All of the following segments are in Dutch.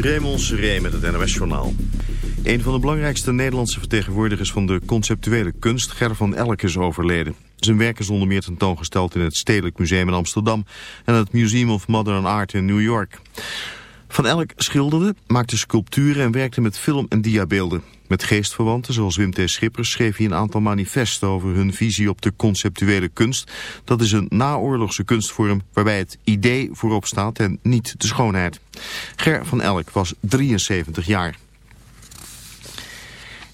Raymond Seré met het NOS-journaal. Een van de belangrijkste Nederlandse vertegenwoordigers van de conceptuele kunst, Ger van Elk, is overleden. Zijn werk is onder meer tentoongesteld in het Stedelijk Museum in Amsterdam en het Museum of Modern Art in New York. Van Elk schilderde, maakte sculpturen en werkte met film- en diabeelden. Met geestverwanten zoals Wim T. Schippers schreef hij een aantal manifesten over hun visie op de conceptuele kunst. Dat is een naoorlogse kunstvorm waarbij het idee voorop staat en niet de schoonheid. Ger van Elk was 73 jaar.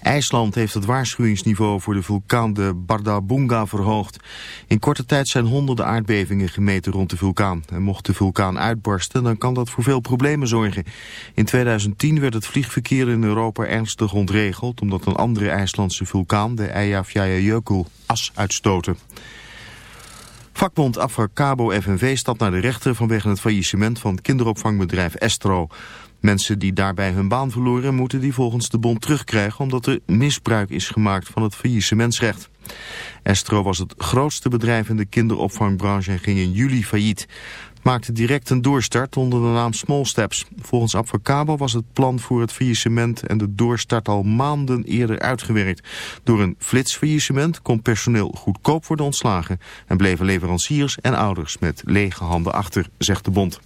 IJsland heeft het waarschuwingsniveau voor de vulkaan de Bardarbunga verhoogd. In korte tijd zijn honderden aardbevingen gemeten rond de vulkaan. En mocht de vulkaan uitbarsten, dan kan dat voor veel problemen zorgen. In 2010 werd het vliegverkeer in Europa ernstig ontregeld... omdat een andere IJslandse vulkaan, de Eyjafjallajökull, as uitstoten. Vakbond Afracabo FNV stapt naar de rechter vanwege het faillissement van kinderopvangbedrijf Estro. Mensen die daarbij hun baan verloren moeten die volgens de bond terugkrijgen omdat er misbruik is gemaakt van het faillissementsrecht. Estro was het grootste bedrijf in de kinderopvangbranche en ging in juli failliet. maakte direct een doorstart onder de naam Small Steps. Volgens Advocabo was het plan voor het faillissement en de doorstart al maanden eerder uitgewerkt. Door een flitsfaillissement kon personeel goedkoop worden ontslagen en bleven leveranciers en ouders met lege handen achter, zegt de bond.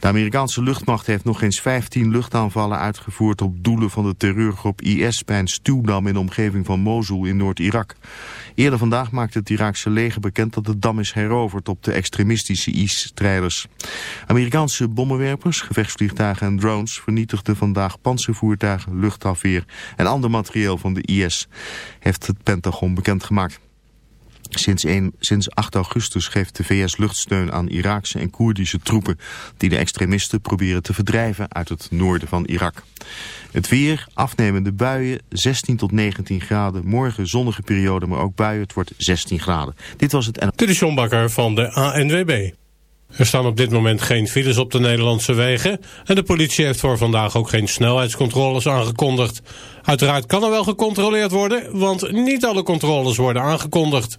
De Amerikaanse luchtmacht heeft nog eens 15 luchtaanvallen uitgevoerd op doelen van de terreurgroep IS bij een stuwdam in de omgeving van Mosul in Noord-Irak. Eerder vandaag maakte het Iraakse leger bekend dat de dam is heroverd op de extremistische IS-strijders. Amerikaanse bommenwerpers, gevechtsvliegtuigen en drones vernietigden vandaag panzervoertuigen, luchtafweer en ander materieel van de IS, heeft het Pentagon bekendgemaakt. Sinds, 1, sinds 8 augustus geeft de VS luchtsteun aan Iraakse en Koerdische troepen... die de extremisten proberen te verdrijven uit het noorden van Irak. Het weer, afnemende buien, 16 tot 19 graden. Morgen zonnige periode, maar ook buien. Het wordt 16 graden. Dit was het... Dit is John Bakker van de ANWB. Er staan op dit moment geen files op de Nederlandse wegen... en de politie heeft voor vandaag ook geen snelheidscontroles aangekondigd. Uiteraard kan er wel gecontroleerd worden... want niet alle controles worden aangekondigd.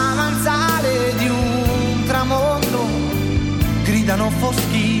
foschi.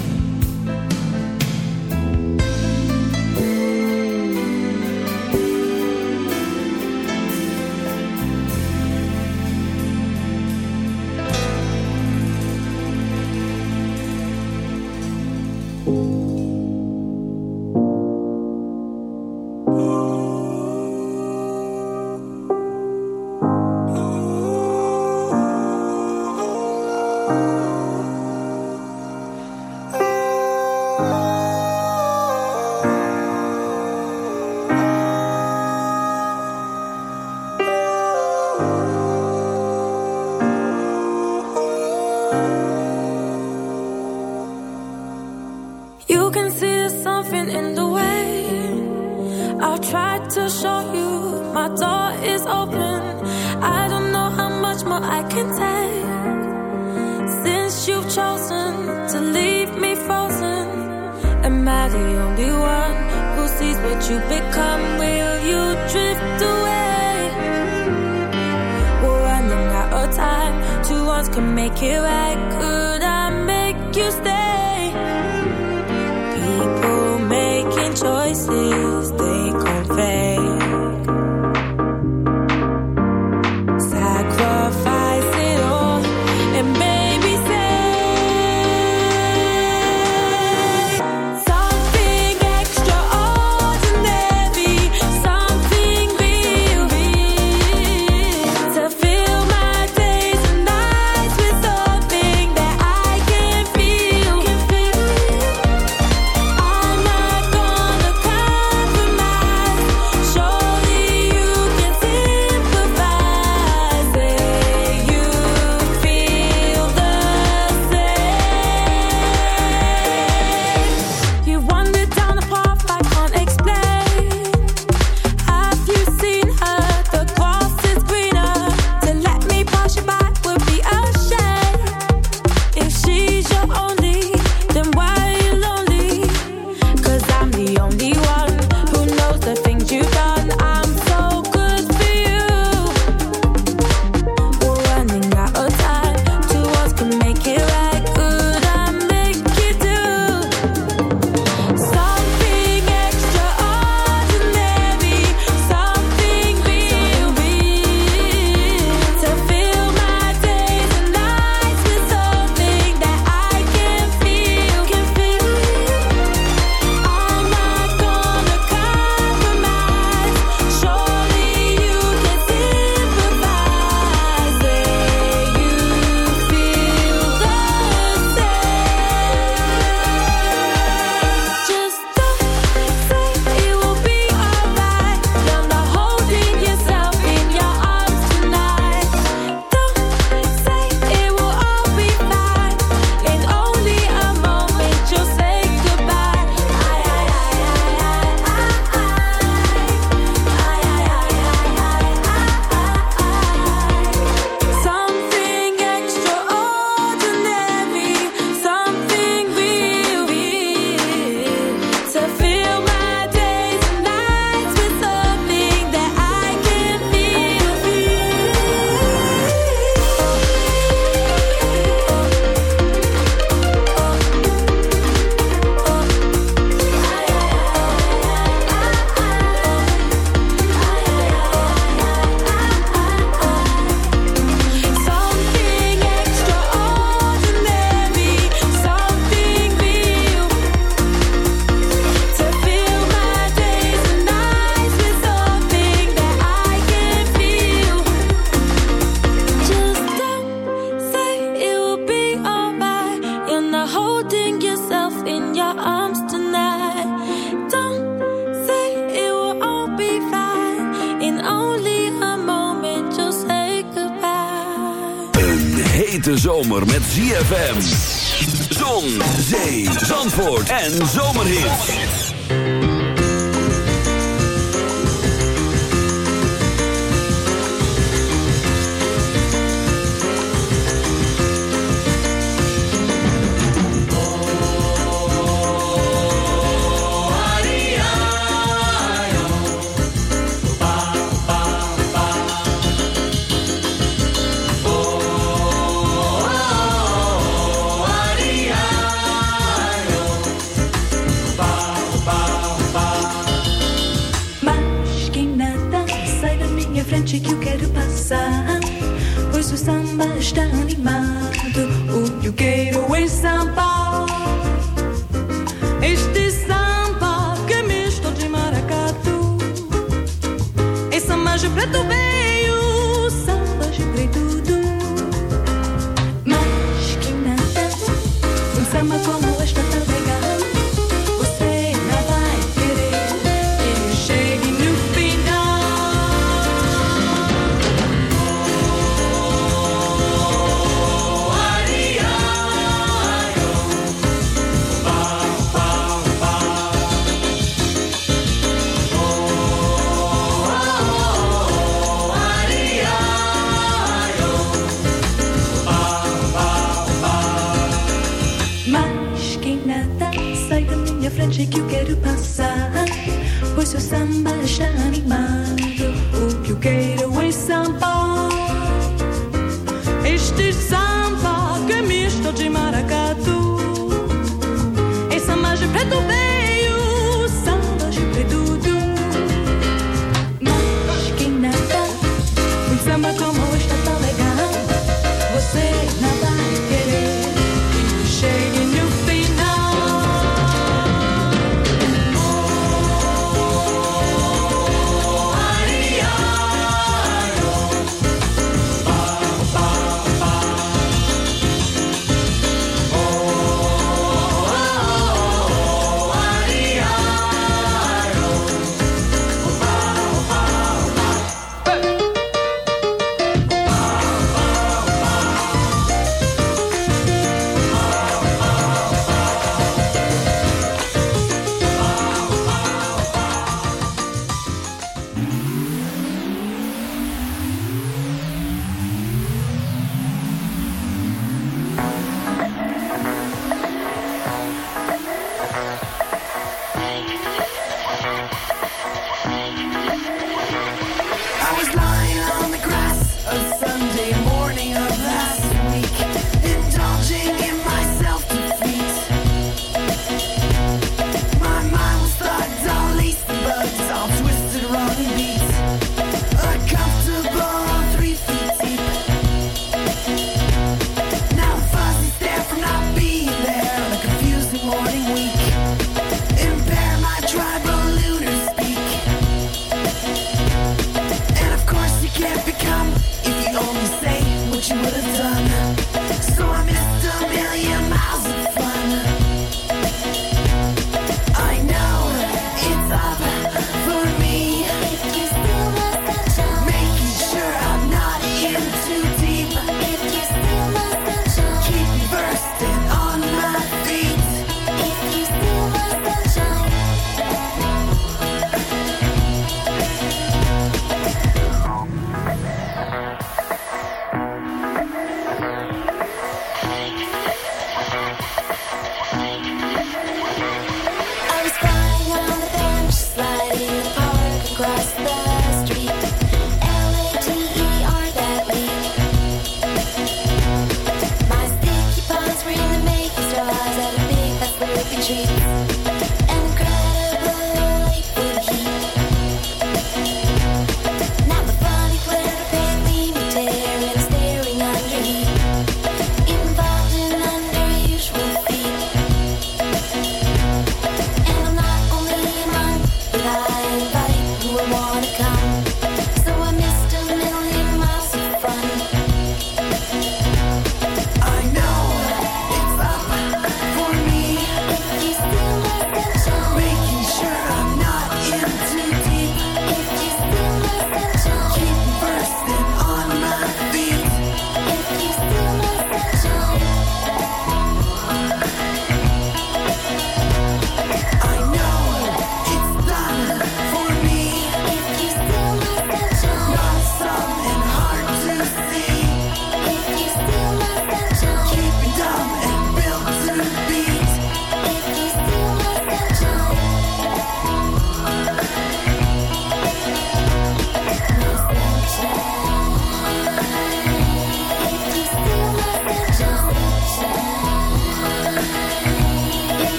You become? Will you drift away? We're running out of time. Can make it right. Could I make you stay? People making choices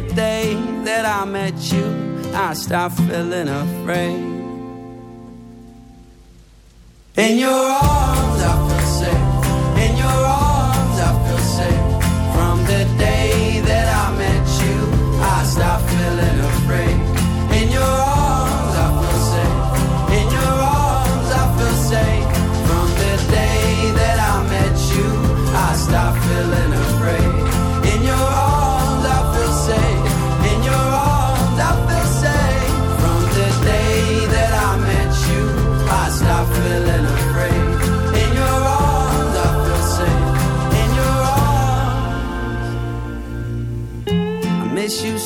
The day that I met you, I stopped feeling afraid. In your arms,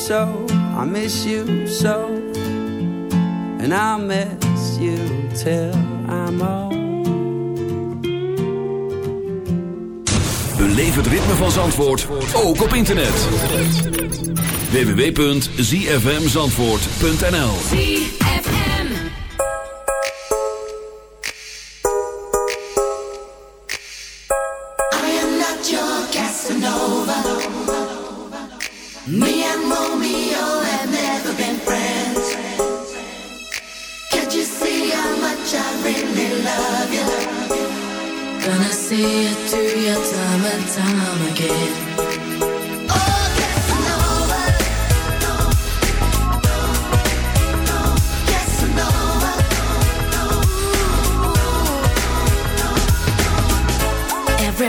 so. I miss you so. And I'll miss you till I'm old. Beleef het ritme van Zandvoort, ook op internet. www.zfmzandvoort.nl